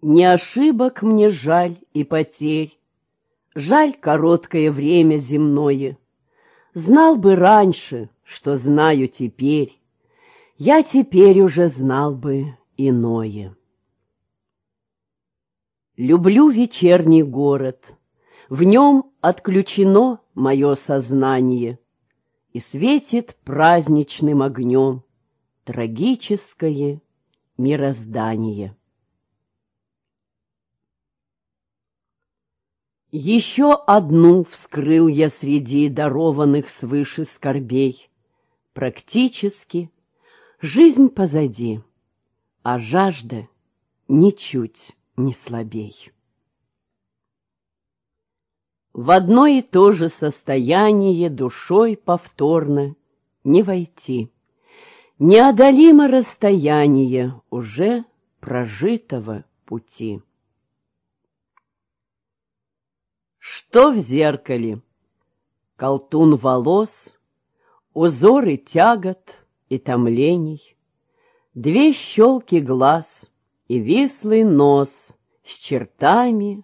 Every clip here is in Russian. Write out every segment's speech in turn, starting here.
Не ошибок мне жаль и потерь, Жаль короткое время земное. Знал бы раньше, что знаю теперь, Я теперь уже знал бы иное. Люблю вечерний город, В нем отключено мое сознание, И светит праздничным огнем Трагическое мироздание. Еще одну вскрыл я среди дарованных свыше скорбей. Практически жизнь позади, а жажда ничуть не слабей. В одно и то же состояние душой повторно не войти. Неодолимо расстояние уже прожитого пути. Что в зеркале? Колтун волос, узоры тягот и томлений, Две щелки глаз и вислый нос С чертами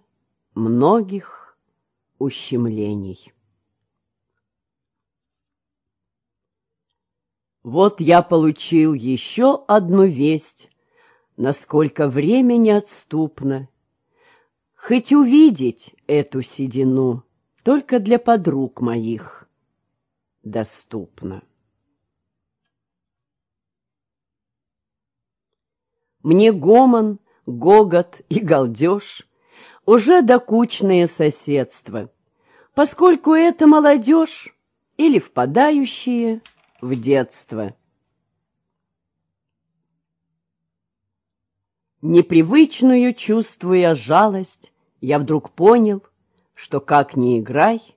многих ущемлений. Вот я получил еще одну весть, Насколько время неотступно, Хоть увидеть эту седину Только для подруг моих доступно. Мне гомон, гогот и галдеж Уже докучное соседство, Поскольку это молодежь Или впадающие в детство. Непривычную чувствуя жалость, я вдруг понял, что как ни играй,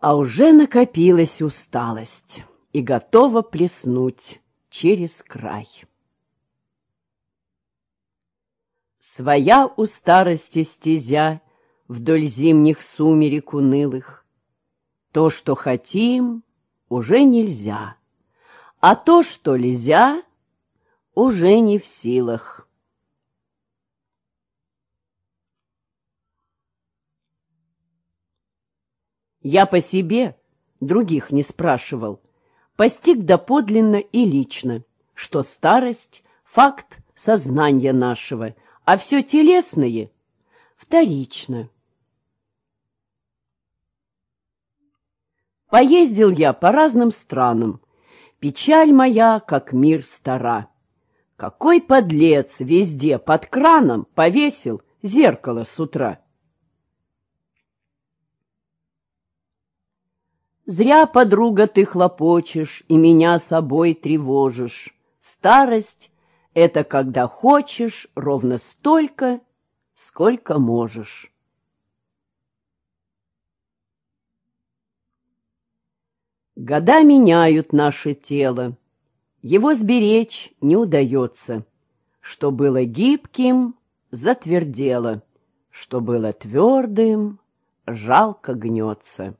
а уже накопилась усталость и готова плеснуть через край. Своя у старости стезя вдоль зимних сумерек унылых. То, что хотим, уже нельзя, а то, что нельзя, уже не в силах. Я по себе, других не спрашивал, постиг доподлинно и лично, что старость — факт сознания нашего, а все телесное — вторично. Поездил я по разным странам, печаль моя, как мир стара. Какой подлец везде под краном повесил зеркало с утра. Зря, подруга, ты хлопочешь и меня собой тревожишь. Старость — это когда хочешь ровно столько, сколько можешь. Года меняют наше тело, его сберечь не удается. Что было гибким, затвердело, что было твердым, жалко гнется.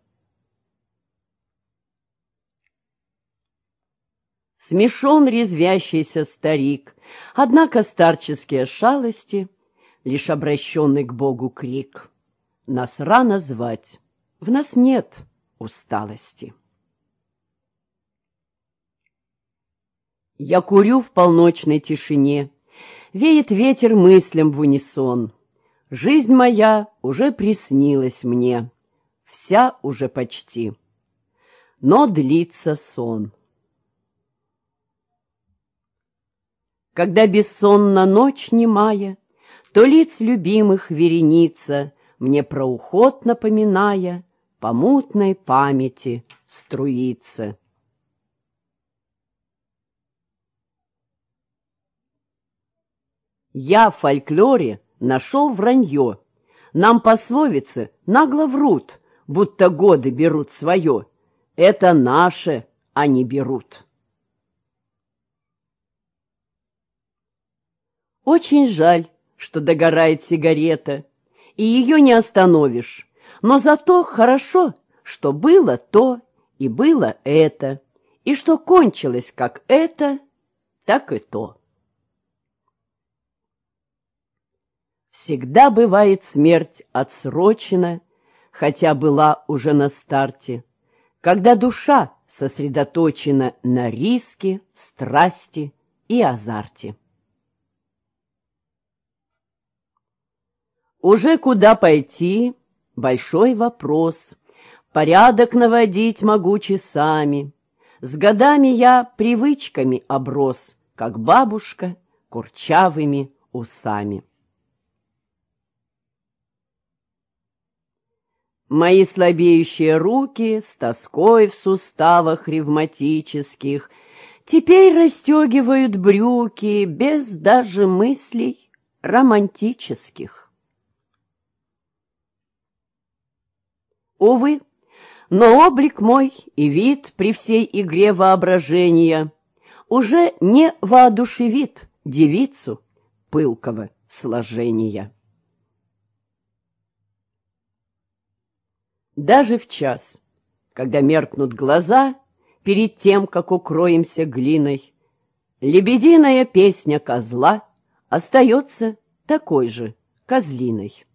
Смешон резвящийся старик, Однако старческие шалости — Лишь обращенный к Богу крик. Нас рано звать, в нас нет усталости. Я курю в полночной тишине, Веет ветер мыслям в унисон. Жизнь моя уже приснилась мне, Вся уже почти. Но длится сон. Когда бессонна ночь немая, То лиц любимых вереница, Мне про уход напоминая, По мутной памяти струится. Я в фольклоре нашел вранье. Нам пословицы нагло врут, Будто годы берут свое. Это наше они берут. Очень жаль, что догорает сигарета, и ее не остановишь. Но зато хорошо, что было то и было это, и что кончилось как это, так и то. Всегда бывает смерть отсрочена, хотя была уже на старте, когда душа сосредоточена на риске, страсти и азарте. Уже куда пойти — большой вопрос. Порядок наводить могу часами. С годами я привычками оброс, как бабушка курчавыми усами. Мои слабеющие руки с тоской в суставах ревматических Теперь расстегивают брюки без даже мыслей романтических. Увы, но облик мой и вид при всей игре воображения уже не воодушевит девицу пылкого сложения. Даже в час, когда меркнут глаза, перед тем, как укроемся глиной, лебединая песня козла остается такой же козлиной.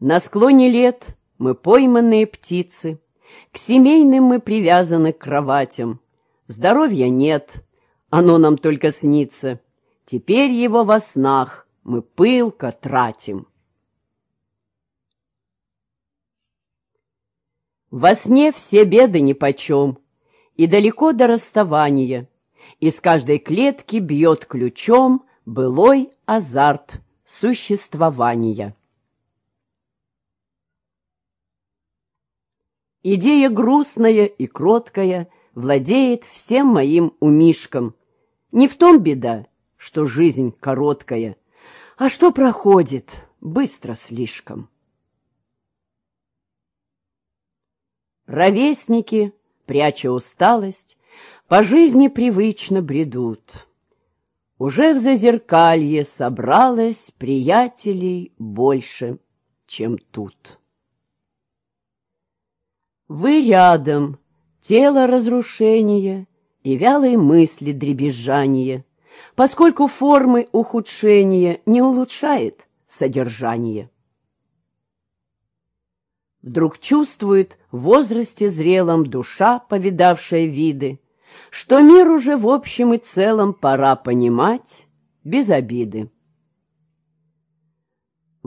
На склоне лет мы пойманные птицы, К семейным мы привязаны к кроватям. Здоровья нет, оно нам только снится, Теперь его во снах мы пылко тратим. Во сне все беды нипочем, и далеко до расставания, Из каждой клетки бьет ключом былой азарт существования. Идея грустная и кроткая владеет всем моим умишком. Не в том беда, что жизнь короткая, а что проходит быстро слишком. Ровесники, пряча усталость, по жизни привычно бредут. Уже в зазеркалье собралось приятелей больше, чем тут. Вы рядом, тело разрушения и вялые мысли дребезжания, поскольку формы ухудшения не улучшает содержание вдруг чувствует в возрасте зрелом душа, повидавшая виды, что мир уже в общем и целом пора понимать без обиды.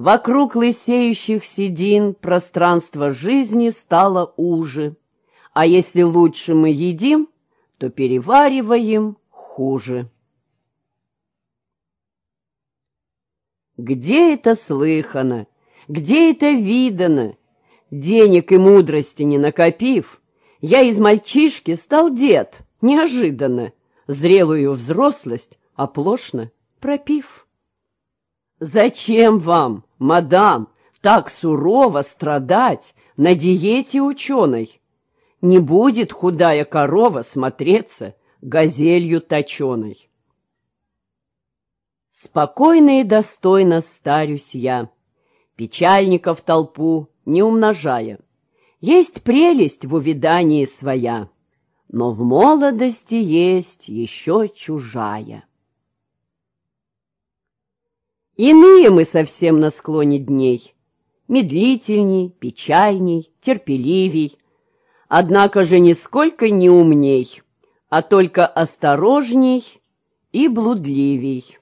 Вокруг лысеющих седин пространство жизни стало уже, а если лучше мы едим, то перевариваем хуже. Где это слыхано? Где это видано? Денег и мудрости не накопив, я из мальчишки стал дед, неожиданно, зрелую взрослость оплошно пропив. Зачем вам, мадам, так сурово страдать на диете ученой? Не будет худая корова смотреться газелью точеной. Спокойно и достойно старюсь я, печальников толпу не умножая. Есть прелесть в увидании своя, но в молодости есть еще чужая. Иные мы совсем на склоне дней, медлительней, печальней, терпеливей, однако же нисколько не умней, а только осторожней и блудливей.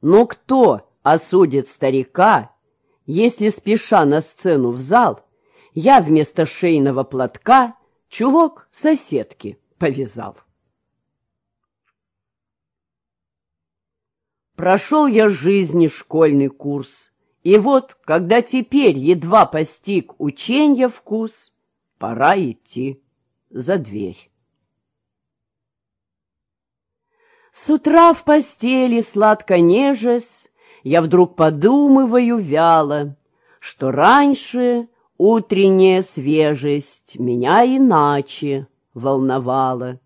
Но кто осудит старика, если, спеша на сцену в зал, я вместо шейного платка чулок соседки повязал. Прошел я жизни школьный курс, и вот, когда теперь едва постиг ученья вкус, пора идти за дверь. С утра в постели сладко нежась, я вдруг подумываю вяло, что раньше утренняя свежесть меня иначе волновала.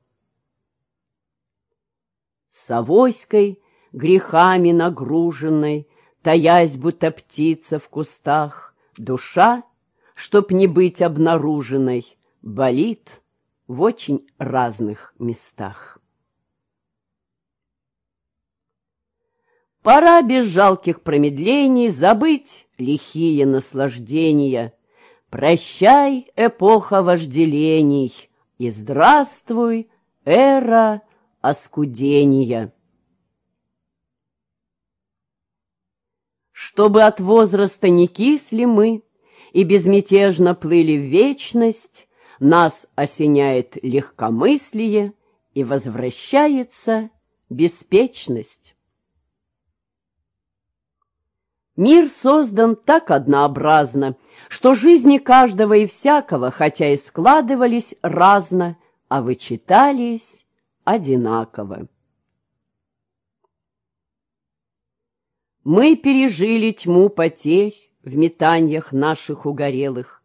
С авоськой, грехами нагруженной, Таясь, будто птица в кустах, душа, Чтоб не быть обнаруженной, болит в очень разных местах. Пора без жалких промедлений забыть лихие наслаждения. Прощай, эпоха вожделений, и здравствуй, эра оскудения. Чтобы от возраста не кисли мы и безмятежно плыли в вечность, нас осеняет легкомыслие и возвращается беспечность. Мир создан так однообразно, что жизни каждого и всякого, хотя и складывались разно, а вычитались одинаково. Мы пережили тьму потерь в метаниях наших угорелых,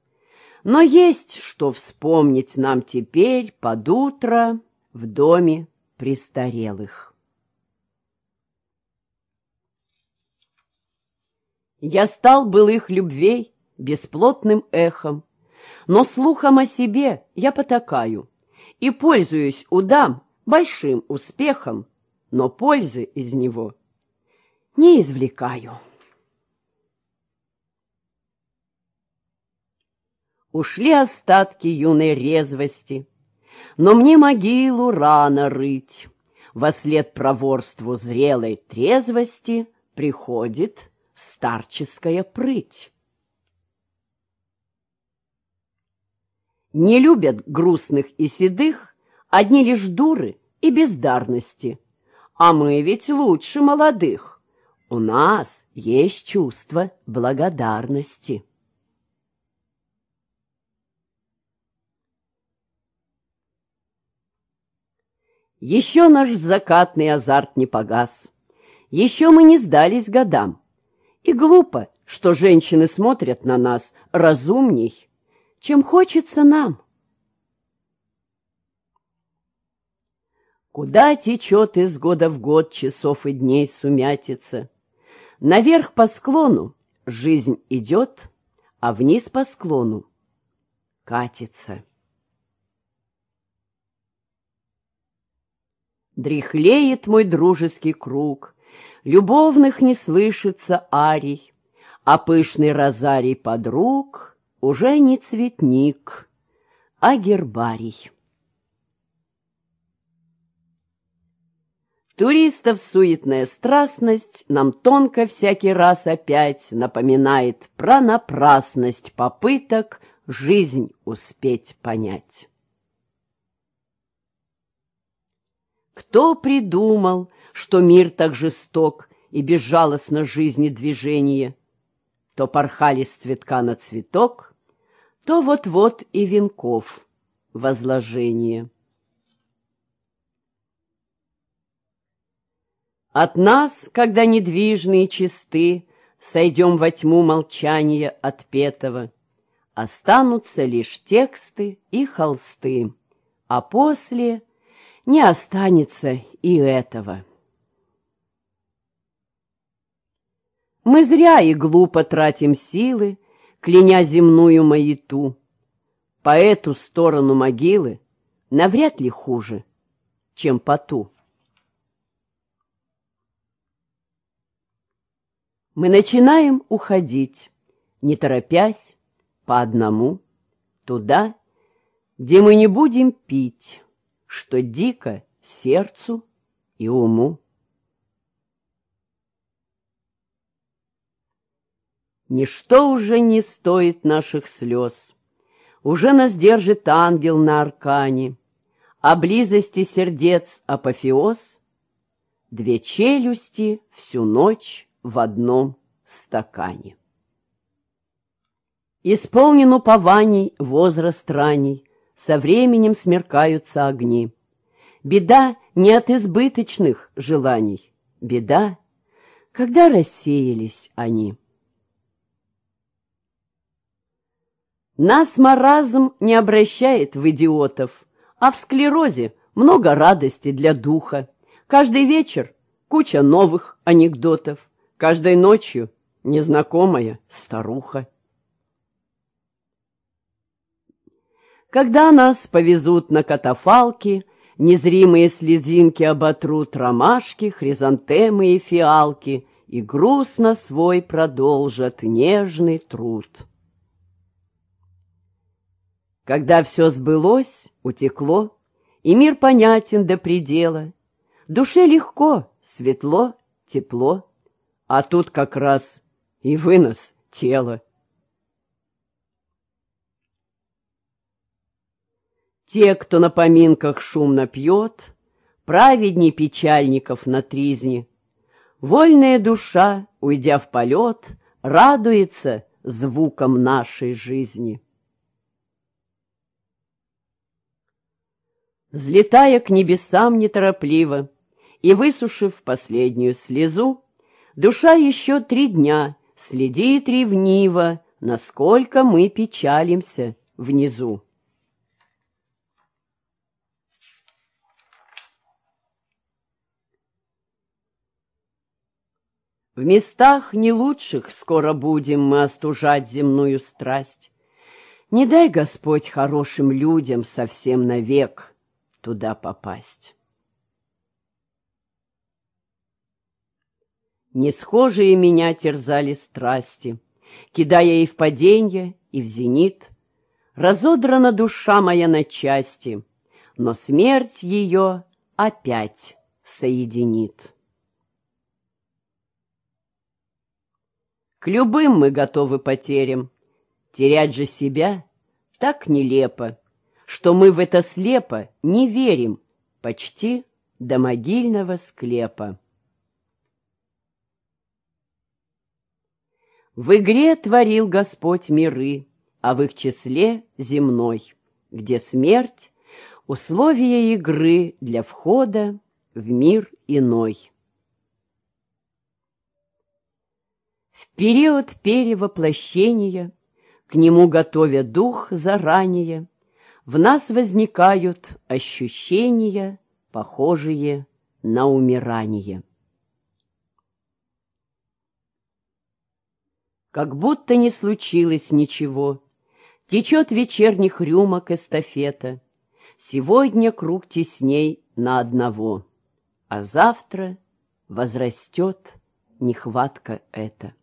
но есть что вспомнить нам теперь под утро в доме престарелых. Я стал былых любвей бесплотным эхом, но слухом о себе я потакаю и пользуюсь удам большим успехом, но пользы из него не извлекаю. Ушли остатки юной резвости, но мне могилу рано рыть. Во след проворству зрелой трезвости приходит старческая прыть. Не любят грустных и седых одни лишь дуры и бездарности. А мы ведь лучше молодых. У нас есть чувство благодарности. Еще наш закатный азарт не погас. Еще мы не сдались годам. И глупо, что женщины смотрят на нас разумней, чем хочется нам. Куда течет из года в год часов и дней сумятица? Наверх по склону жизнь идет, а вниз по склону катится. Дряхлеет мой дружеский круг, Любовных не слышится арий, А пышный розарий подруг Уже не цветник, а гербарий. Туристов суетная страстность Нам тонко всякий раз опять Напоминает про напрасность Попыток жизнь успеть понять. Кто придумал, что мир так жесток и безжалостно жизни движение? То порхали с цветка на цветок, то вот-вот и венков возложение. От нас, когда недвижные чисты, Сойдем во тьму молчания отпетого, Останутся лишь тексты и холсты, А после не останется и этого. Мы зря и глупо тратим силы, Кляня земную маяту. По эту сторону могилы Навряд ли хуже, чем по ту. Мы начинаем уходить, не торопясь, по одному, туда, где мы не будем пить, что дико сердцу и уму. Ничто уже не стоит наших слез. Уже нас держит ангел на аркане, О близости сердец апофеоз, Две челюсти всю ночь в одном стакане. Исполнен упований возраст ранний, Со временем смеркаются огни. Беда не от избыточных желаний, Беда, когда рассеялись они. Нас маразм не обращает в идиотов, а в склерозе много радости для духа. Каждый вечер куча новых анекдотов, каждой ночью незнакомая старуха. Когда нас повезут на катафалки, Незримые слезинки оботрут ромашки, хризантемы и фиалки, и грустно свой продолжат нежный труд. Когда все сбылось, утекло, и мир понятен до предела, душе легко, светло, тепло, а тут как раз и вынос тела. Те, кто на поминках шумно пьет, Праведней печальников на тризне, Вольная душа, уйдя в полет, Радуется звуком нашей жизни. Взлетая к небесам неторопливо И высушив последнюю слезу, Душа еще три дня следит ревниво, Насколько мы печалимся внизу. В местах не лучших скоро будем мы остужать земную страсть. Не дай, Господь, хорошим людям совсем навек туда попасть. Не схожие меня терзали страсти, Кидая и в паденье, и в зенит. Разодрана душа моя на части, Но смерть ее опять соединит. К любым мы готовы потерям. Терять же себя так нелепо, Что мы в это слепо не верим Почти до могильного склепа. В игре творил Господь миры, А в их числе земной, Где смерть — условие игры Для входа в мир иной. В период перевоплощения, К нему готовя дух заранее, В нас возникают ощущения, Похожие на умирание. Как будто не случилось ничего, Течет вечерних рюмок эстафета, Сегодня круг тесней на одного, А завтра возрастет нехватка эта.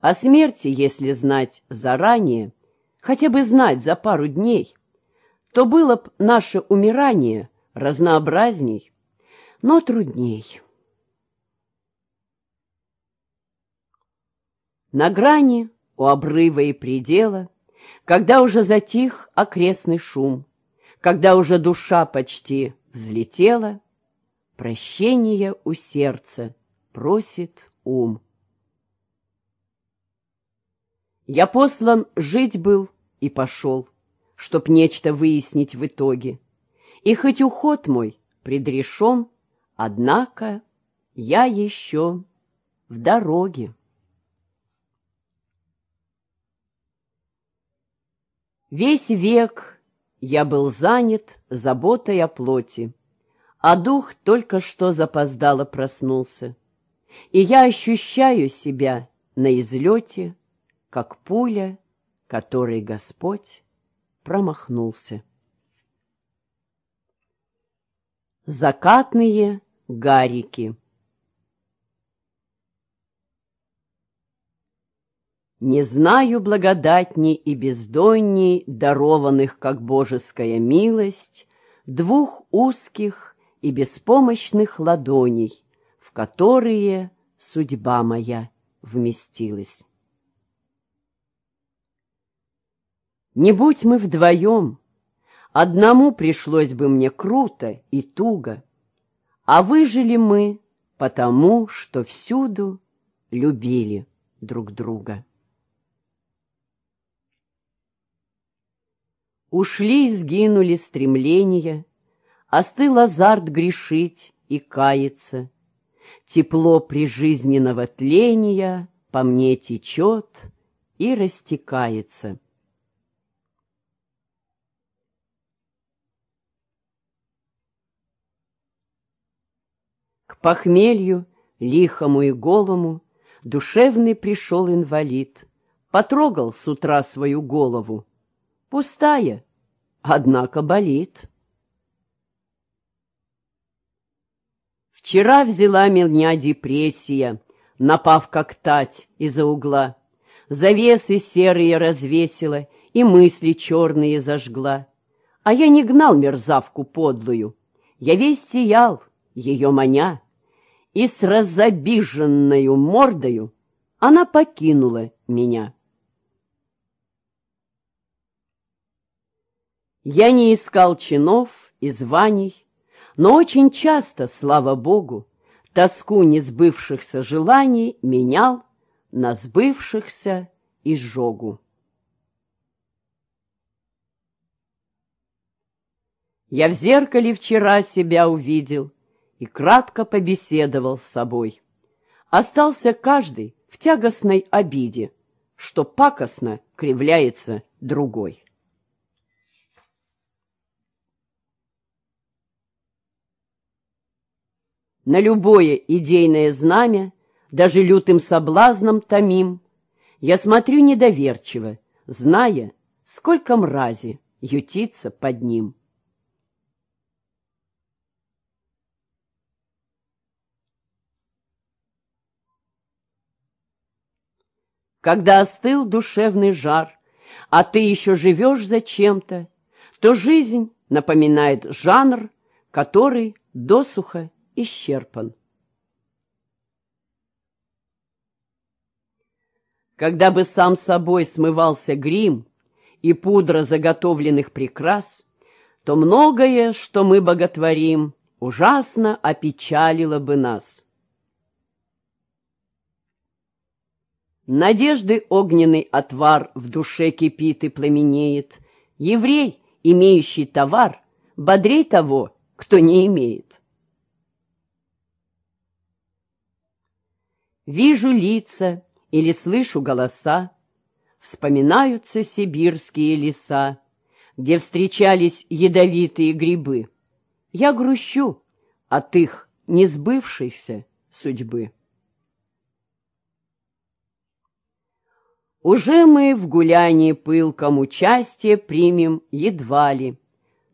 О смерти, если знать заранее, хотя бы знать за пару дней, то было б наше умирание разнообразней, но трудней. На грани, у обрыва и предела, когда уже затих окрестный шум, когда уже душа почти взлетела, прощения у сердца просит ум. Я послан жить был и пошел, Чтоб нечто выяснить в итоге. И хоть уход мой предрешен, Однако я еще в дороге. Весь век я был занят заботой о плоти, А дух только что запоздало проснулся, И я ощущаю себя на излете, как пуля, которой Господь промахнулся. Закатные гарики Не знаю благодатней и бездонней, дарованных, как божеская милость, двух узких и беспомощных ладоней, в которые судьба моя вместилась. Не будь мы вдвоем, одному пришлось бы мне круто и туго, а выжили мы потому, что всюду любили друг друга. Ушли и сгинули стремления, Остыл азарт грешить и каяться. Тепло прижизненного тления По мне течет и растекается. похмелью, лихому и голому, душевный пришел инвалид, потрогал с утра свою голову. Пустая, однако болит. Вчера взяла меня депрессия, напав как тать из-за угла. Завесы серые развесила и мысли черные зажгла. А я не гнал мерзавку подлую, я весь сиял, ее маня, и с разобиженною мордою она покинула меня. Я не искал чинов и званий, но очень часто, слава Богу, тоску несбывшихся желаний менял на сбывшихся изжогу. Я в зеркале вчера себя увидел и кратко побеседовал с собой. Остался каждый в тягостной обиде, что пакостно кривляется другой. На любое идейное знамя, даже лютым соблазном томим, Я смотрю недоверчиво, зная, сколько мрази ютится под ним. Когда остыл душевный жар, а ты еще живешь зачем-то, то жизнь напоминает жанр, который досуха исчерпан. Когда бы сам собой смывался грим и пудра заготовленных прикрас, то многое, что мы боготворим, ужасно опечалило бы нас. Надежды огненный отвар в душе кипит и пламенеет. Еврей, имеющий товар, бодрей того, кто не имеет. Вижу лица или слышу голоса, Вспоминаются сибирские леса, Где встречались ядовитые грибы. Я грущу от их несбывшейся судьбы. Уже мы в гулянии пылком участие примем едва ли.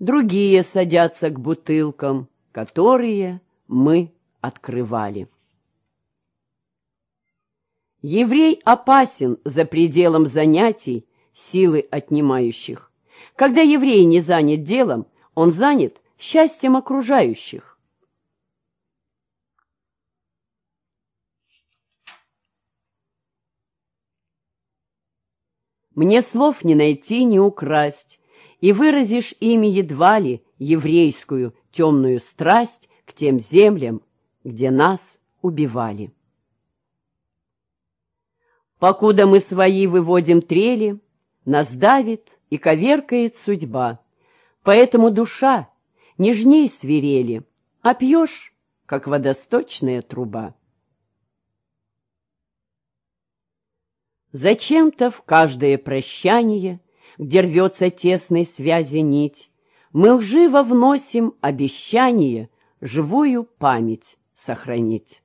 Другие садятся к бутылкам, которые мы открывали. Еврей опасен за пределом занятий, силы отнимающих. Когда еврей не занят делом, он занят счастьем окружающих. Мне слов не найти, не украсть, и выразишь ими едва ли еврейскую темную страсть к тем землям, где нас убивали. Покуда мы свои выводим трели, нас давит и коверкает судьба, поэтому душа нежней свирели, а пьешь, как водосточная труба. Зачем-то в каждое прощание, где рвется тесной связи нить, мы лживо вносим обещание живую память сохранить.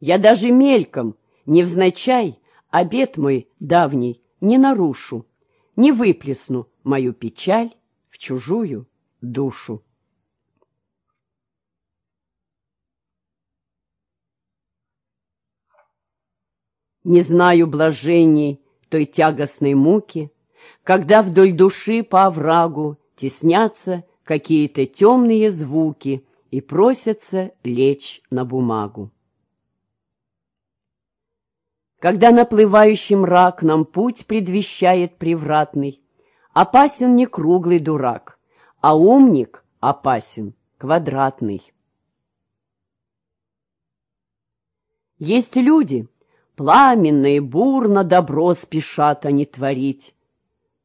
Я даже мельком, невзначай, обет мой давний не нарушу, не выплесну мою печаль в чужую душу. Не знаю блажений той тягостной муки, Когда вдоль души по оврагу Теснятся какие-то темные звуки И просятся лечь на бумагу. Когда наплывающий мрак Нам путь предвещает превратный, Опасен не круглый дурак, А умник опасен квадратный. Есть люди — Пламенно и бурно добро спешат они творить,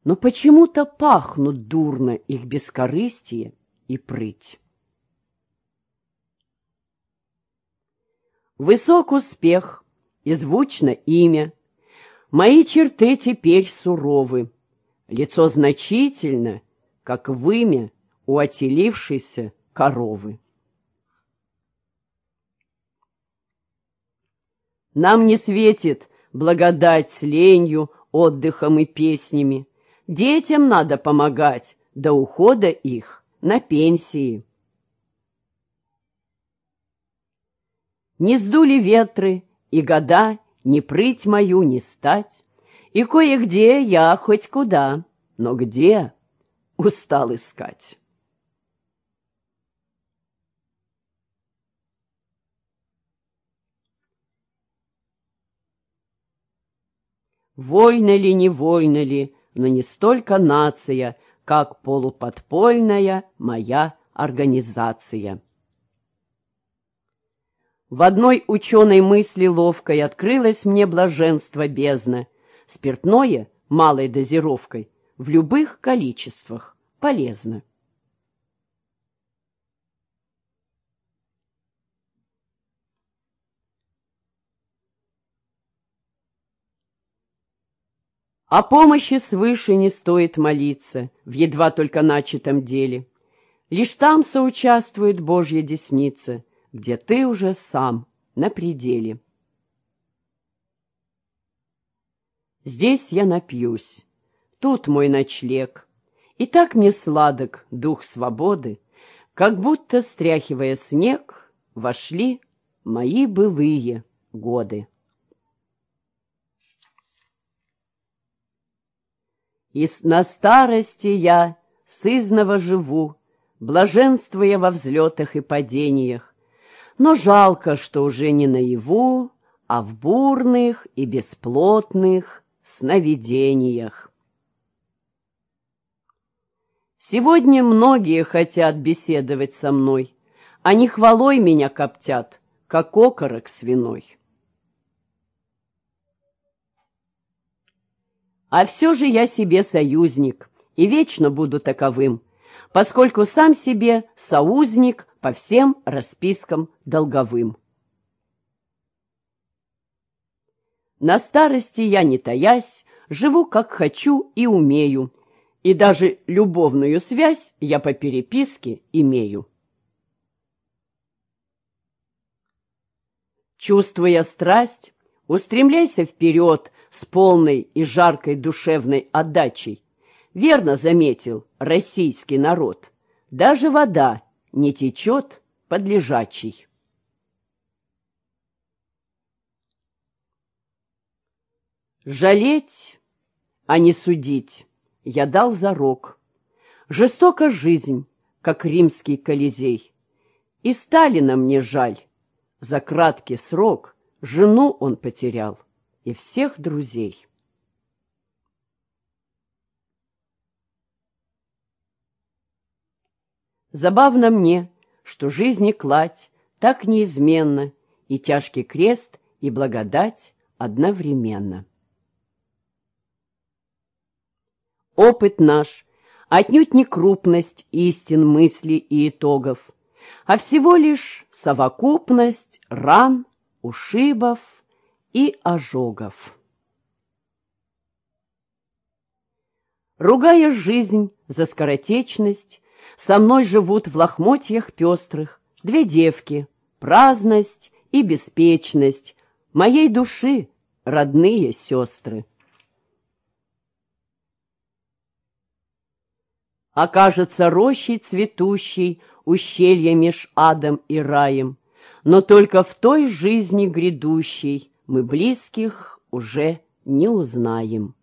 Но почему-то пахнут дурно их бескорыстие и прыть. Высок успех и звучно имя, Мои черты теперь суровы, Лицо значительно, как вымя у отелившейся коровы. Нам не светит благодать с ленью, отдыхом и песнями. Детям надо помогать до ухода их на пенсии. Не сдули ветры, и года не прыть мою не стать, и кое-где я хоть куда, но где устал искать. Вольно ли, невольно ли, но не столько нация, как полуподпольная моя организация. В одной ученой мысли ловкой открылось мне блаженство бездна. Спиртное малой дозировкой в любых количествах полезно. О помощи свыше не стоит молиться в едва только начатом деле. Лишь там соучаствует Божья десница, где ты уже сам на пределе. Здесь я напьюсь, тут мой ночлег, и так мне сладок дух свободы, как будто, стряхивая снег, вошли мои былые годы. И на старости я сызново живу, Блаженствуя во взлетах и падениях. Но жалко, что уже не наяву, А в бурных и бесплотных сновидениях. Сегодня многие хотят беседовать со мной, Они хвалой меня коптят, как окорок свиной. А все же я себе союзник и вечно буду таковым, поскольку сам себе соузник по всем распискам долговым. На старости я, не таясь, живу как хочу и умею, и даже любовную связь я по переписке имею. Чувствуя страсть, устремляйся вперед с полной и жаркой душевной отдачей. Верно заметил российский народ. Даже вода не течет под лежачей. Жалеть, а не судить, я дал зарок. Жестока жизнь, как римский колизей. И Сталина мне жаль. За краткий срок жену он потерял и всех друзей. Забавно мне, что жизни кладь так неизменно, и тяжкий крест, и благодать одновременно. Опыт наш отнюдь не крупность истин, мыслей и итогов, а всего лишь совокупность ран, ушибов и ожогов. Ругая жизнь за скоротечность, со мной живут в лохмотьях пестрых две девки, праздность и беспечность моей души, родные сестры. Окажется рощей цветущей ущелье меж адом и раем, но только в той жизни грядущей мы близких уже не узнаем.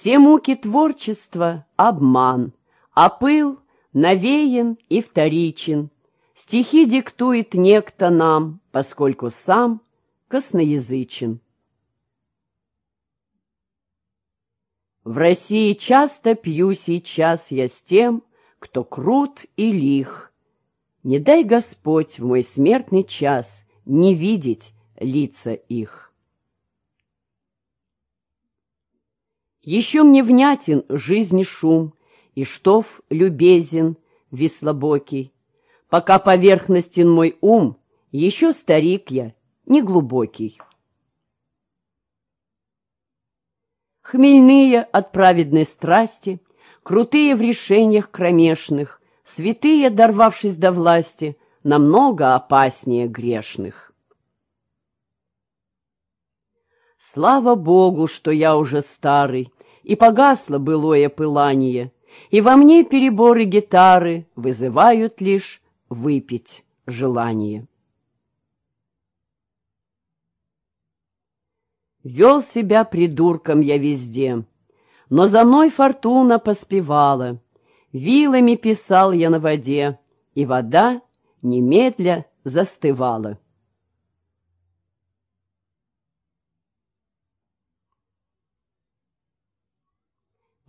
Все муки творчества — обман, а пыл навеян и вторичен. Стихи диктует некто нам, поскольку сам косноязычен. В России часто пью сейчас я с тем, кто крут и лих, не дай Господь в мой смертный час не видеть лица их. Еще мне внятен жизни шум, И штоф любезен, веслобокий, Пока поверхностен мой ум, Еще старик я, неглубокий. Хмельные от праведной страсти, Крутые в решениях кромешных, Святые, дорвавшись до власти, намного опаснее грешных. Слава Богу, что я уже старый, и погасло былое пылание, и во мне переборы гитары вызывают лишь выпить желание. Вел себя придурком я везде, но за мной фортуна поспевала. Вилами писал я на воде, и вода немедля застывала.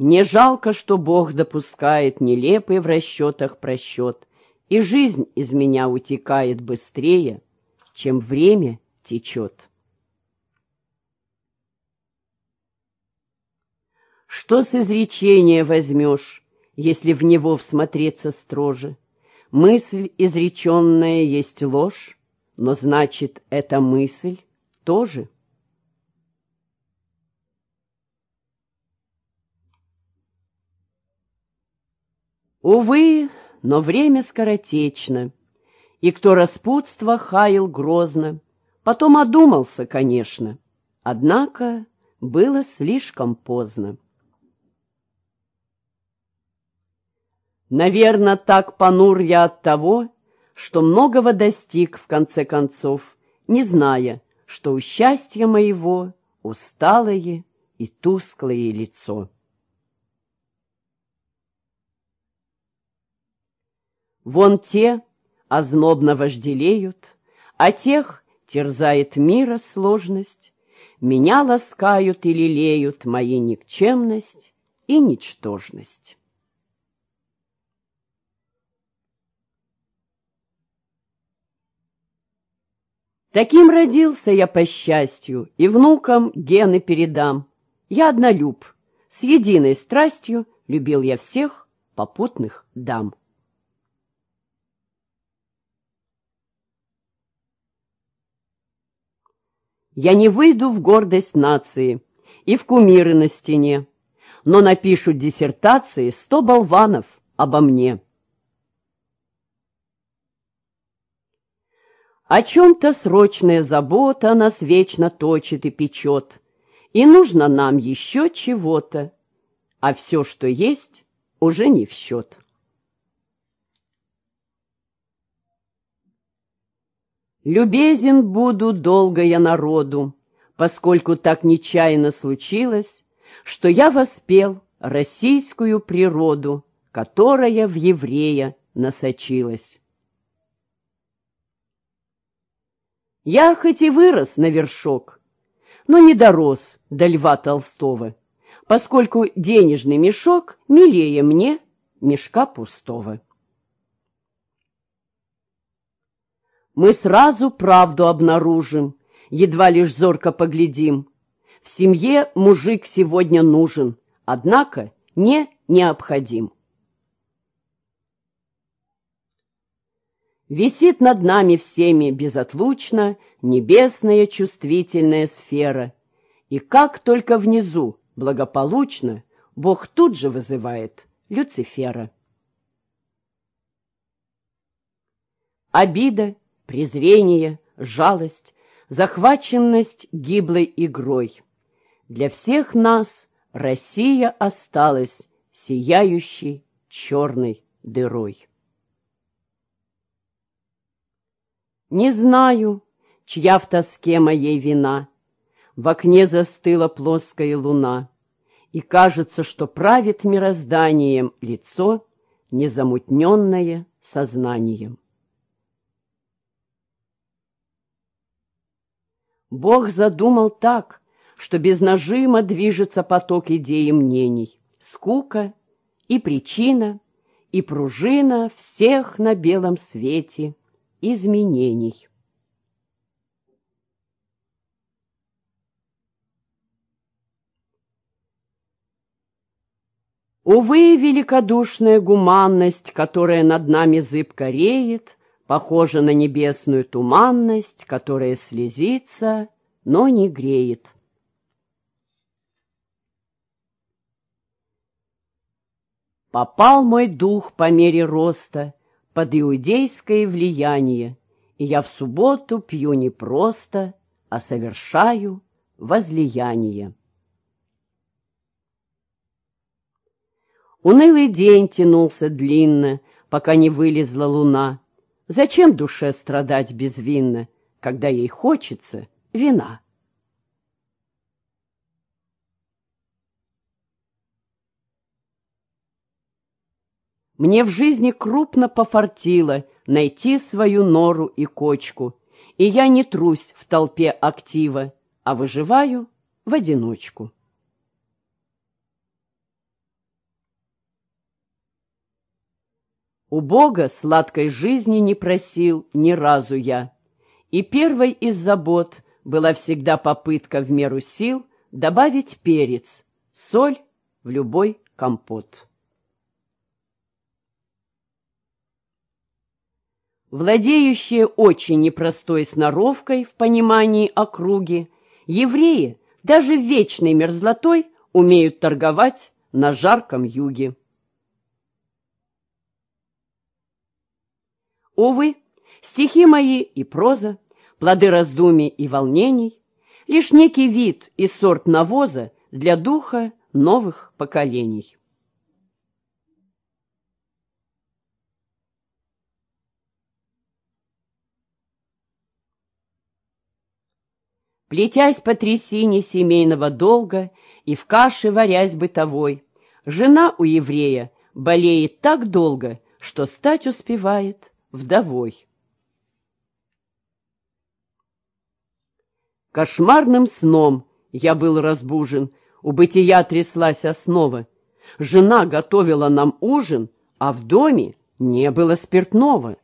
Мне жалко, что Бог допускает нелепый в расчетах просчет, и жизнь из меня утекает быстрее, чем время течет. Что с изречения возьмешь, если в него всмотреться строже? Мысль изреченная есть ложь, но значит, эта мысль тоже. Увы, но время скоротечно, и кто распутство хаял грозно, потом одумался, конечно, однако было слишком поздно. Наверно, так понур я от того, что многого достиг в конце концов, не зная, что у счастья моего усталое и тусклое лицо. Вон те ознобно вожделеют, а тех терзает мира сложность, меня ласкают и лелеют мои никчемность и ничтожность. Таким родился я по счастью, и внукам гены передам. Я однолюб, с единой страстью любил я всех попутных дам. Я не выйду в гордость нации и в кумиры на стене, но напишут диссертации сто болванов обо мне. О чем-то срочная забота нас вечно точит и печет, и нужно нам еще чего-то, а все, что есть, уже не в счет. Любезен буду долго я народу, поскольку так нечаянно случилось, что я воспел российскую природу, которая в еврея насочилась. Я хоть и вырос на вершок, но не дорос до льва Толстого, поскольку денежный мешок милее мне мешка пустого. Мы сразу правду обнаружим, едва лишь зорко поглядим. В семье мужик сегодня нужен, однако не необходим. Висит над нами всеми безотлучно небесная чувствительная сфера, и как только внизу благополучно Бог тут же вызывает Люцифера. Обида презрение, жалость, захваченность гиблой игрой. Для всех нас Россия осталась сияющей черной дырой. Не знаю, чья в тоске моей вина, В окне застыла плоская луна, И кажется, что правит мирозданием лицо, Незамутненное сознанием. Бог задумал так, что без нажима движется поток идей и мнений, скука и причина, и пружина всех на белом свете изменений. Увы, великодушная гуманность, которая над нами зыбко реет, похожа на небесную туманность, которая слезится, но не греет. Попал мой дух по мере роста под иудейское влияние, и я в субботу пью не просто, а совершаю возлияние. Унылый день тянулся длинно, пока не вылезла луна. Зачем душе страдать безвинно, когда ей хочется вина? Мне в жизни крупно пофартило найти свою нору и кочку, и я не трусь в толпе актива, а выживаю в одиночку. У Бога сладкой жизни не просил ни разу я, и первой из забот была всегда попытка в меру сил добавить перец, соль в любой компот. Владеющие очень непростой сноровкой в понимании округи, евреи даже вечной мерзлотой умеют торговать на жарком юге. Увы, стихи мои и проза, плоды раздумий и волнений, лишь некий вид и сорт навоза для духа новых поколений. Плетясь по трясине семейного долга и в каше варясь бытовой, жена у еврея болеет так долго, что стать успевает вдовой. Кошмарным сном я был разбужен, у бытия тряслась основа. Жена готовила нам ужин, а в доме не было спиртного.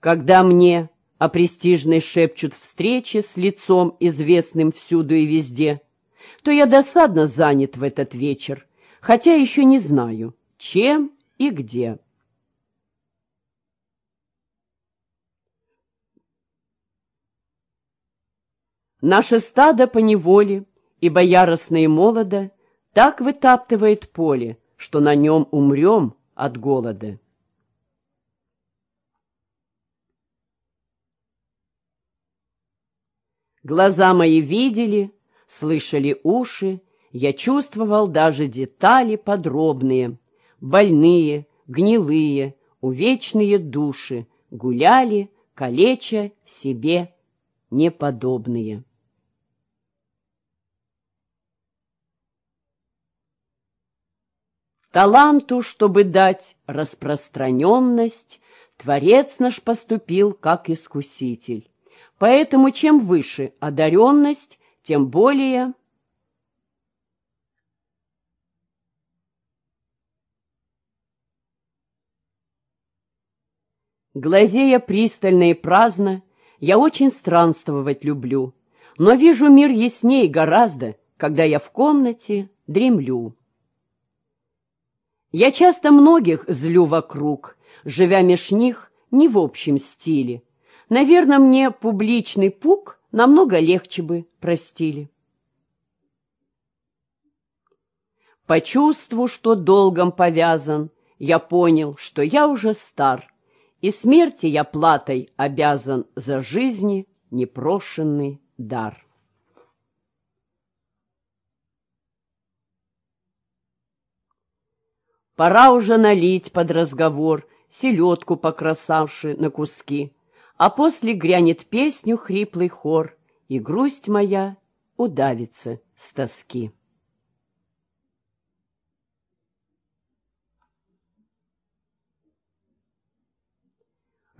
Когда мне о престижной шепчут встречи с лицом, известным всюду и везде, то я досадно занят в этот вечер, хотя еще не знаю, чем и где. Наше стадо по неволе, ибо яростное молодо, так вытаптывает поле, что на нем умрем от голода. Глаза мои видели, слышали уши, я чувствовал даже детали подробные. Больные, гнилые, увечные души гуляли, калеча себе неподобные. Таланту, чтобы дать распространенность, Творец наш поступил как искуситель. Поэтому чем выше одаренность, тем более... Глазея пристально и праздно, я очень странствовать люблю, но вижу мир ясней гораздо, когда я в комнате дремлю. Я часто многих злю вокруг, живя меж них не в общем стиле, Наверное, мне публичный пук намного легче бы простили. По чувству, что долгом повязан, я понял, что я уже стар, и смерти я платой обязан за жизни непрошенный дар. Пора уже налить под разговор селедку, покрасавши на куски, а после грянет песню хриплый хор, и грусть моя удавится с тоски.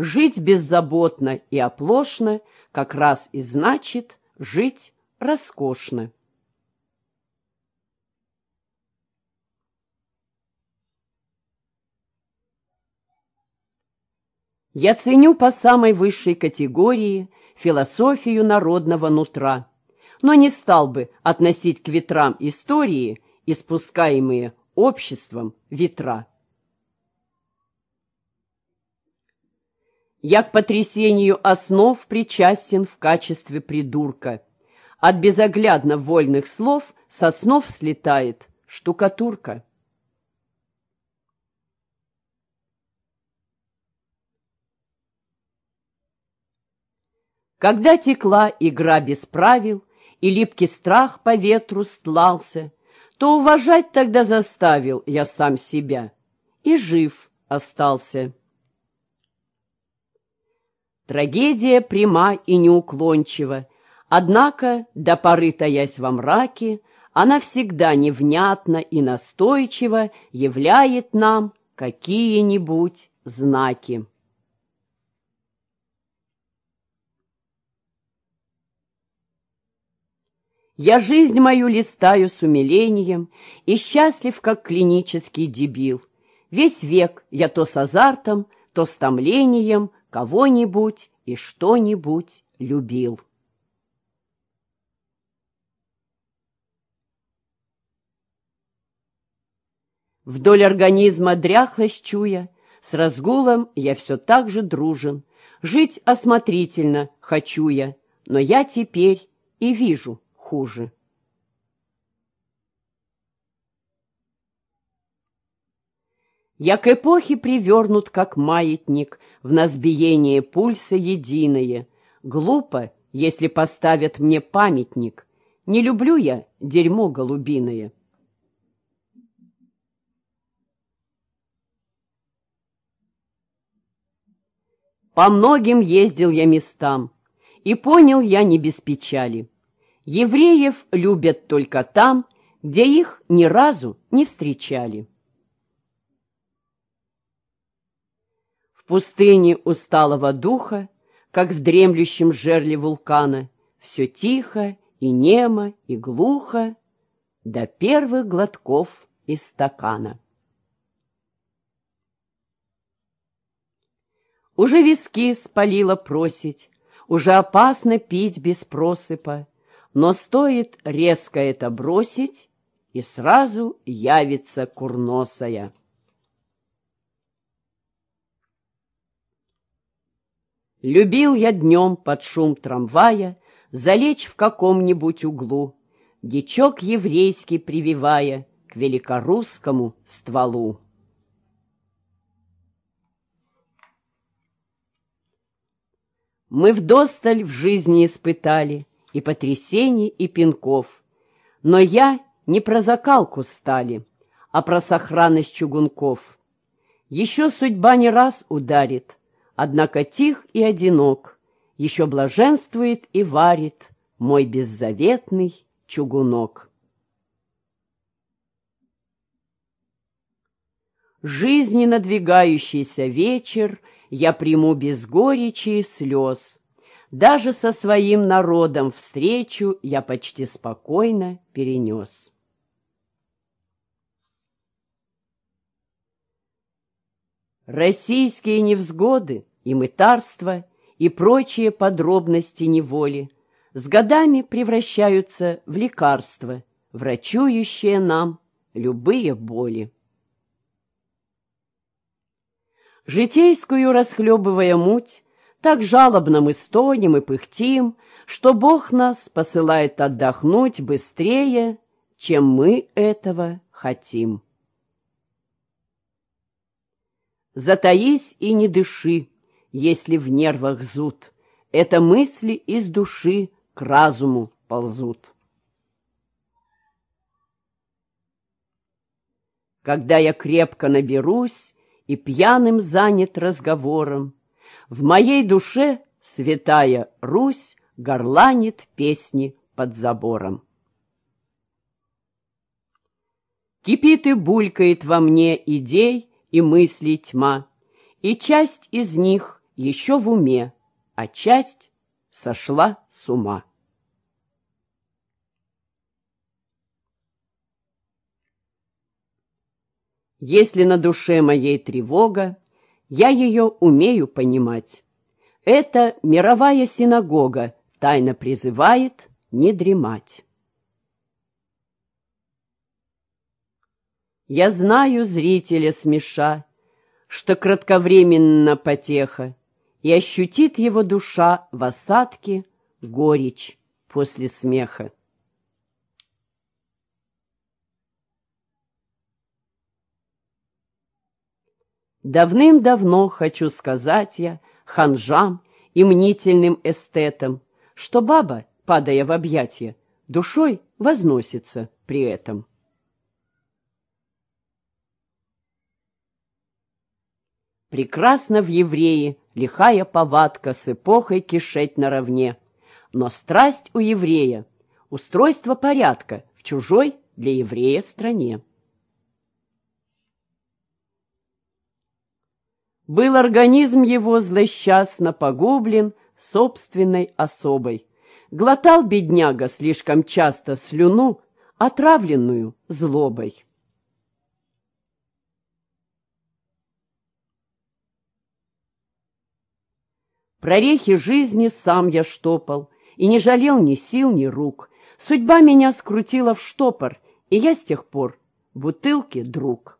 Жить беззаботно и оплошно как раз и значит жить роскошно. Я ценю по самой высшей категории философию народного нутра, но не стал бы относить к ветрам истории, испускаемые обществом ветра. Я к потрясению основ причастен в качестве придурка. От безоглядно вольных слов со снов слетает штукатурка. Когда текла игра без правил, и липкий страх по ветру стлался, то уважать тогда заставил я сам себя, и жив остался. Трагедия пряма и неуклончива, однако, до поры таясь во мраке, она всегда невнятно и настойчиво являет нам какие-нибудь знаки. Я жизнь мою листаю с умилением И счастлив, как клинический дебил. Весь век я то с азартом, то с томлением Кого-нибудь и что-нибудь любил. Вдоль организма дряхлость чуя, С разгулом я все так же дружен. Жить осмотрительно хочу я, Но я теперь и вижу хуже. Я к эпохе привернут, как маятник, В нас биение пульса единое. Глупо, если поставят мне памятник. Не люблю я дерьмо голубиное. По многим ездил я местам, И понял я не без печали. Евреев любят только там, где их ни разу не встречали. Пустыне усталого духа, как в дремлющем жерле вулкана, все тихо и немо и глухо до первых глотков из стакана. Уже виски спалило просить, уже опасно пить без просыпа, но стоит резко это бросить, и сразу явится курносая. Любил я днем под шум трамвая Залечь в каком-нибудь углу, Дичок еврейский прививая К великорусскому стволу. Мы вдосталь в жизни испытали и потрясений, и пинков. Но я не про закалку стали, а про сохранность чугунков. Еще судьба не раз ударит, однако тих и одинок, еще блаженствует и варит мой беззаветный чугунок. Жизни надвигающийся вечер я приму без горечи и слез, даже со своим народом встречу я почти спокойно перенес. Российские невзгоды и мытарства и прочие подробности неволи с годами превращаются в лекарства, врачующие нам любые боли. Житейскую расхлебывая муть, так жалобно мы стонем и пыхтим, что Бог нас посылает отдохнуть быстрее, чем мы этого хотим. Затаись и не дыши, если в нервах зуд. Это мысли из души к разуму ползут. Когда я крепко наберусь и пьяным занят разговором, в моей душе святая Русь горланит песни под забором. Кипит и булькает во мне идей и мыслей тьма, и часть из них еще в уме, а часть сошла с ума. Если на душе моей тревога, я ее умею понимать. Это мировая синагога тайно призывает не дремать. Я знаю зрителя смеша, что кратковременно потеха, и ощутит его душа в осадке горечь после смеха. Давным-давно хочу сказать я ханжам и мнительным эстетом, что баба, падая в объятия, душой возносится при этом. Прекрасно в евреи лихая повадка с эпохой кишеть наравне. Но страсть у еврея — устройство порядка в чужой для еврея стране. Был организм его злосчастно погублен собственной особой. Глотал бедняга слишком часто слюну, отравленную злобой. Прорехи жизни сам я штопал, и не жалел ни сил, ни рук. Судьба меня скрутила в штопор, и я с тех пор бутылки друг.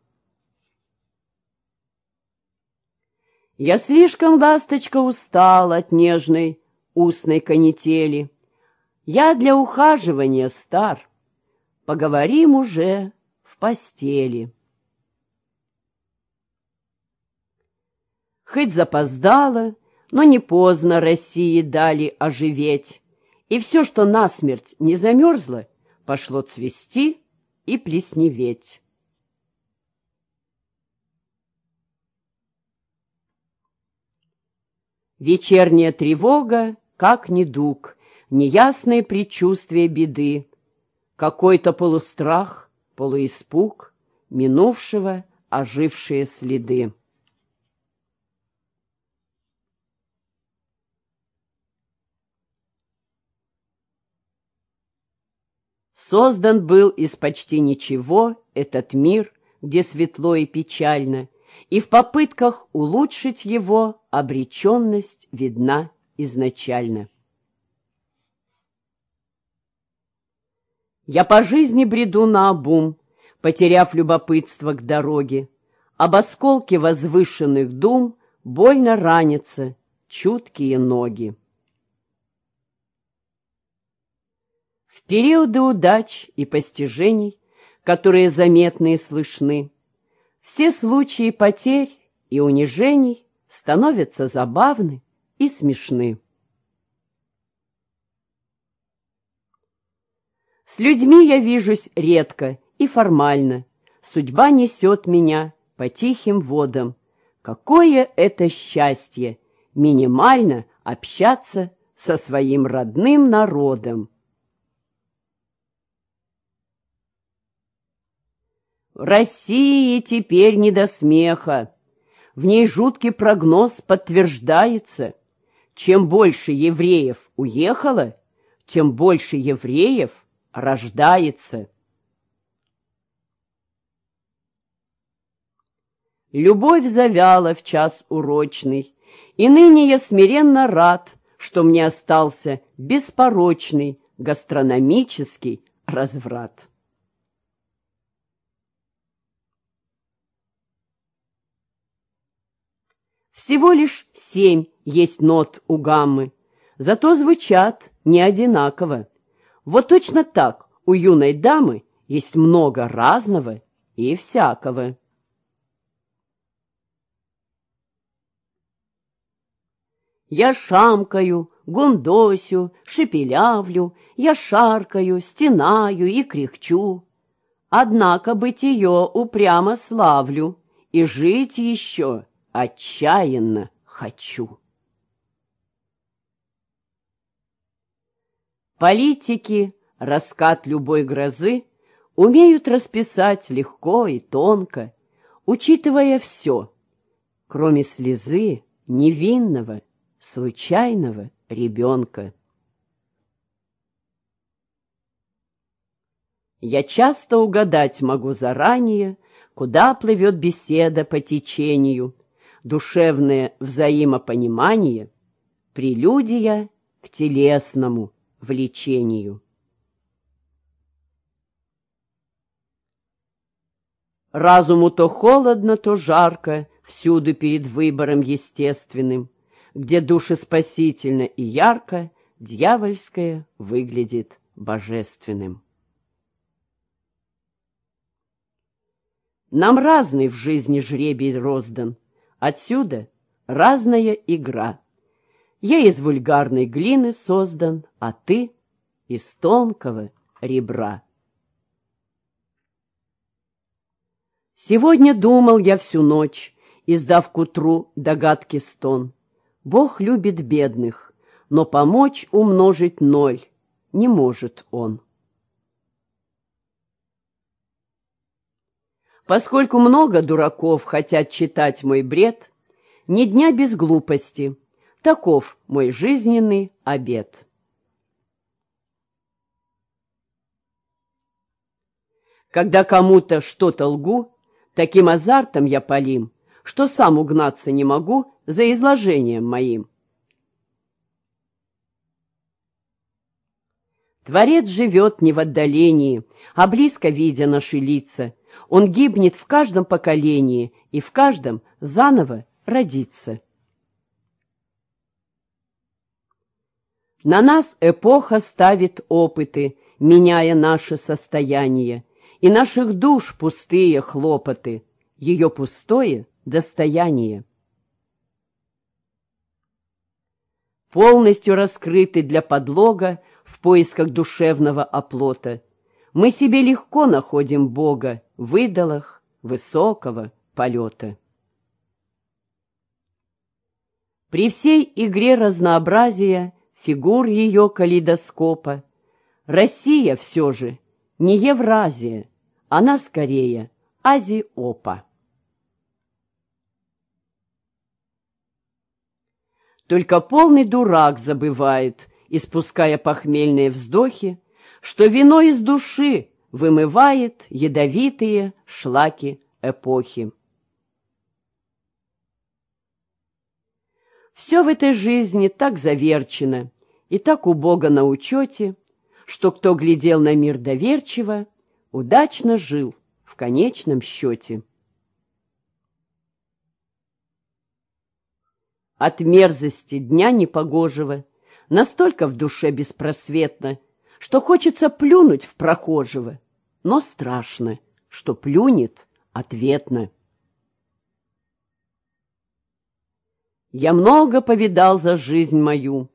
Я слишком, ласточка, устал от нежной устной канители. Я для ухаживания стар. Поговорим уже в постели. Хоть запоздала, но не поздно России дали оживеть, и все, что насмерть не замерзло, пошло цвести и плесневеть. Вечерняя тревога, как недуг, неясное предчувствие беды, какой-то полустрах, полуиспуг, минувшего ожившие следы. Создан был из почти ничего этот мир, где светло и печально, и в попытках улучшить его обреченность видна изначально. Я по жизни бреду на обум, потеряв любопытство к дороге. Об осколке возвышенных дум больно ранятся чуткие ноги. В периоды удач и постижений, которые заметны и слышны, все случаи потерь и унижений становятся забавны и смешны. С людьми я вижусь редко и формально. Судьба несет меня по тихим водам. Какое это счастье минимально общаться со своим родным народом. России теперь не до смеха. В ней жуткий прогноз подтверждается. Чем больше евреев уехало, тем больше евреев рождается. Любовь завяла в час урочный, и ныне я смиренно рад, что мне остался беспорочный гастрономический разврат. Всего лишь семь есть нот у гаммы, зато звучат не одинаково. Вот точно так у юной дамы есть много разного и всякого. Я шамкаю, гундосю, шепелявлю, я шаркаю, стенаю и кряхчу. Однако быть ее упрямо славлю, и жить еще отчаянно хочу. Политики, раскат любой грозы, умеют расписать легко и тонко, учитывая все, кроме слезы невинного, случайного ребенка. Я часто угадать могу заранее, куда плывет беседа по течению, душевное взаимопонимание, прелюдия к телесному влечению. Разуму то холодно, то жарко, всюду перед выбором естественным, где душеспасительно и ярко, дьявольское выглядит божественным. Нам разный в жизни жребий роздан, Отсюда разная игра. Я из вульгарной глины создан, а ты из тонкого ребра. Сегодня думал я всю ночь, издав к утру догадки стон. Бог любит бедных, но помочь умножить ноль не может он. Поскольку много дураков хотят читать мой бред, ни дня без глупости, таков мой жизненный обет. Когда кому-то что-то лгу, таким азартом я полим, что сам угнаться не могу за изложением моим. Творец живет не в отдалении, а близко видя наши лица. Он гибнет в каждом поколении и в каждом заново родится. На нас эпоха ставит опыты, меняя наше состояние, и наших душ пустые хлопоты, ее пустое достояние. Полностью раскрыты для подлога в поисках душевного оплота. Мы себе легко находим Бога в идолах высокого полета. При всей игре разнообразия фигур ее калейдоскопа Россия все же не Евразия, она скорее Азиопа. Только полный дурак забывает, испуская похмельные вздохи, что вино из души вымывает ядовитые шлаки эпохи. Все в этой жизни так заверчено и так убого на учете, что кто глядел на мир доверчиво, удачно жил в конечном счете. От мерзости дня непогожего настолько в душе беспросветно, что хочется плюнуть в прохожего, но страшно, что плюнет ответно. Я много повидал за жизнь мою,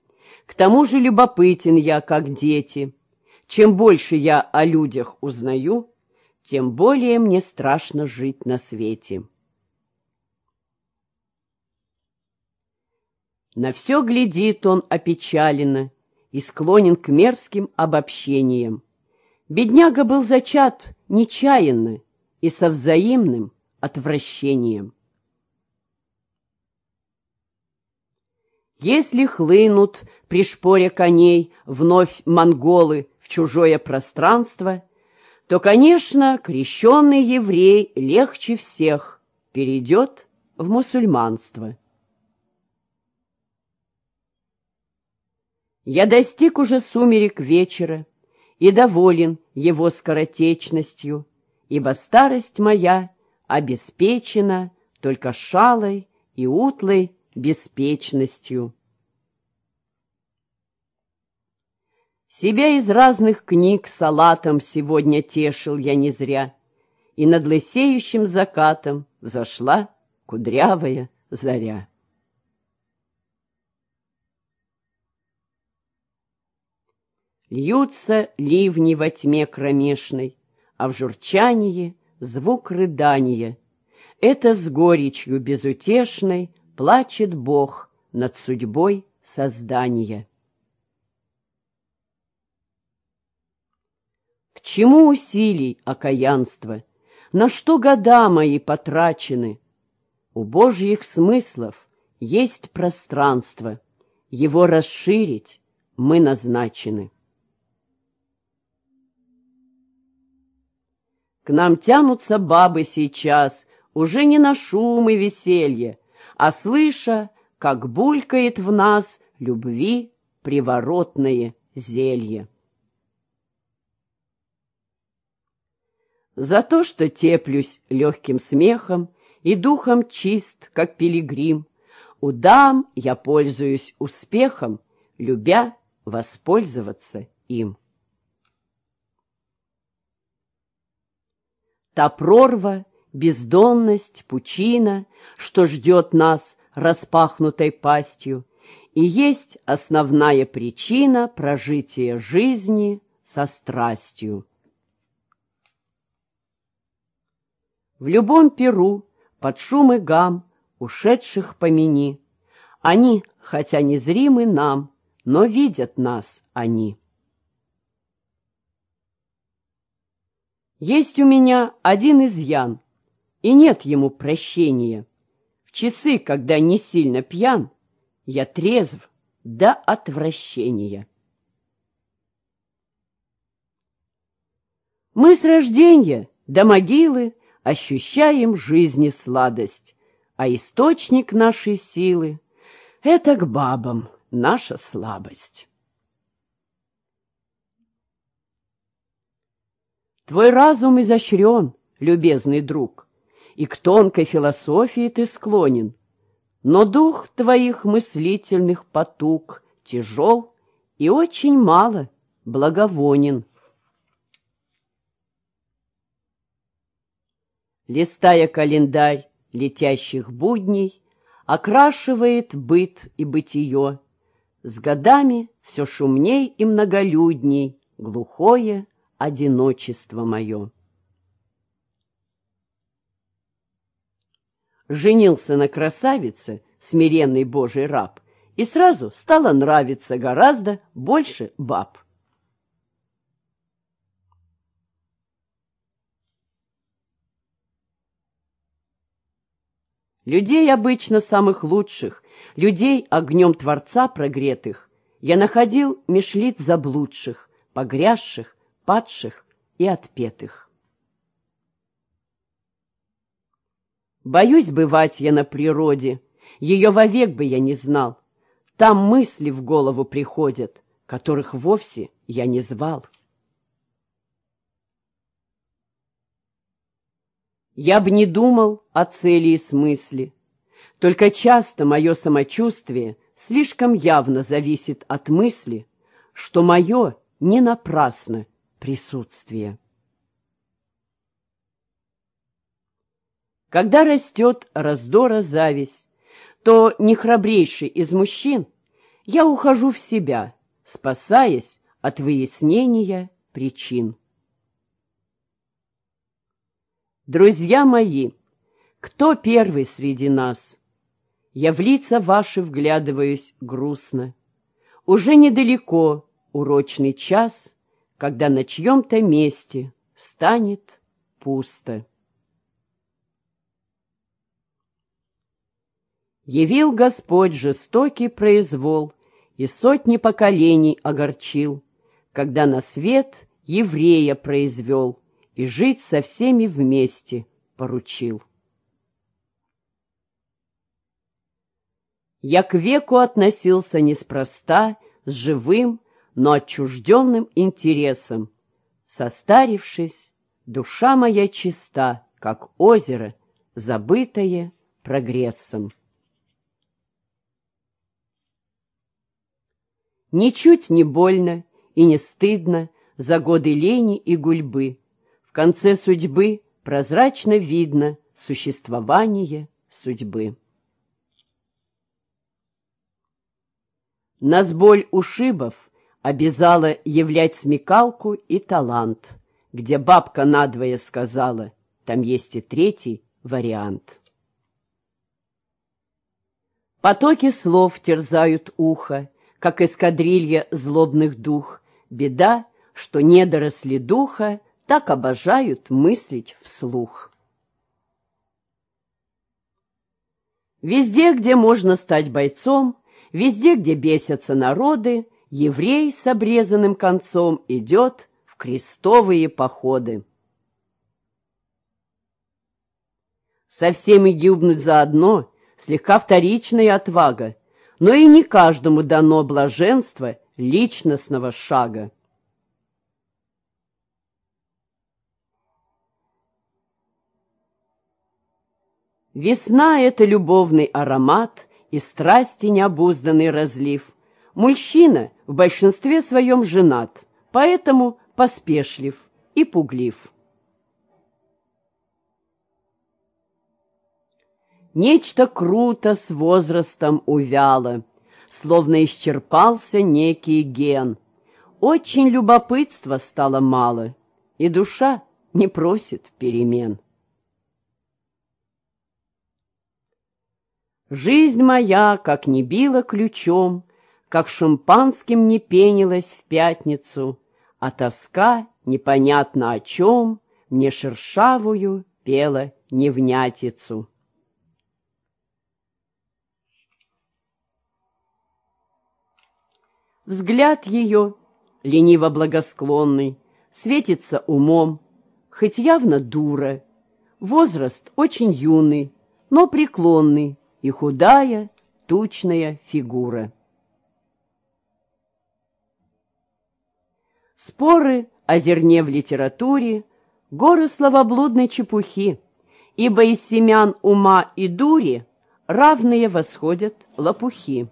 к тому же любопытен я, как дети. Чем больше я о людях узнаю, тем более мне страшно жить на свете. На все глядит он опечаленно и склонен к мерзким обобщениям. Бедняга был зачат нечаянно и со взаимным отвращением. Если хлынут при шпоре коней вновь монголы в чужое пространство, то, конечно, крещенный еврей легче всех перейдет в мусульманство. Я достиг уже сумерек вечера и доволен его скоротечностью, ибо старость моя обеспечена только шалой и утлой беспечностью. Себя из разных книг салатом сегодня тешил я не зря, и над лысеющим закатом взошла кудрявая заря. Льются ливни во тьме кромешной, а в журчании звук рыдания. Это с горечью безутешной плачет Бог над судьбой создания. К чему усилий окаянства? На что года мои потрачены? У Божьих смыслов есть пространство, его расширить мы назначены. К нам тянутся бабы сейчас, уже не на шум и веселье, а слыша, как булькает в нас любви приворотное зелье. За то, что теплюсь легким смехом и духом чист, как пилигрим, у дам я пользуюсь успехом, любя воспользоваться им. Та прорва, бездонность, пучина, что ждет нас распахнутой пастью, и есть основная причина прожития жизни со страстью. В любом перу под шум и гам ушедших помяни. Они, хотя незримы нам, но видят нас они. Есть у меня один изъян, и нет ему прощения. В часы, когда не сильно пьян, я трезв до отвращения. Мы с рождения до могилы ощущаем жизни сладость, а источник нашей силы — это к бабам наша слабость. Твой разум изощрен, любезный друг, и к тонкой философии ты склонен — но дух твоих мыслительных потуг тяжел и очень мало благовонен. Листая календарь летящих будней, Окрашивает быт и бытие. С годами все шумней и многолюдней Глухое одиночество мое. женился на красавице, смиренный божий раб, и сразу стало нравиться гораздо больше баб. Людей обычно самых лучших, людей огнем Творца прогретых, я находил меж лиц заблудших, погрязших, падших и отпетых. Боюсь бывать я на природе, ее вовек бы я не знал. Там мысли в голову приходят, которых вовсе я не звал. Я б не думал о цели и смысле, только часто мое самочувствие слишком явно зависит от мысли, что мое не напрасно присутствие. Когда растет раздора зависть, то не храбрейший из мужчин я ухожу в себя, спасаясь от выяснения причин. Друзья мои, кто первый среди нас? Я в лица ваши вглядываюсь грустно. Уже недалеко урочный час, когда на чьем-то месте станет пусто. Явил Господь жестокий произвол и сотни поколений огорчил, когда на свет еврея произвел и жить со всеми вместе поручил. Я к веку относился неспроста, с живым, но отчужденным интересом. Состарившись, душа моя чиста, как озеро, забытое прогрессом. Ничуть не больно и не стыдно за годы лени и гульбы. В конце судьбы прозрачно видно существование судьбы. Нас боль ушибов обязала являть смекалку и талант, где бабка надвое сказала, там есть и третий вариант. Потоки слов терзают ухо, как эскадрилья злобных дух. Беда, что недоросли духа так обожают мыслить вслух. Везде, где можно стать бойцом, везде, где бесятся народы, еврей с обрезанным концом идет в крестовые походы. Со всеми гибнуть заодно, слегка вторичная отвага, но и не каждому дано блаженство личностного шага. Весна — это любовный аромат и страсти необузданный разлив. Мужчина в большинстве своем женат, поэтому поспешлив и пуглив. Нечто круто с возрастом увяло. словно исчерпался некий ген. Очень любопытства стало мало, и душа не просит перемен. Жизнь моя, как не била ключом, Как шампанским не пенилась в пятницу, А тоска, непонятно о чем, Мне шершавую пела невнятицу. Взгляд ее, лениво благосклонный, Светится умом, хоть явно дура, Возраст очень юный, но преклонный, И худая, тучная фигура. Споры о зерне в литературе — горы словоблудной чепухи, Ибо из семян ума и дури равные восходят лопухи.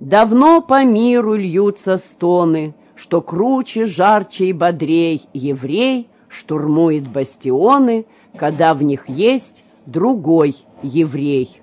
Давно по миру льются стоны, Что круче, жарче и бодрей Еврей штурмует бастионы, Когда в них есть другой еврей.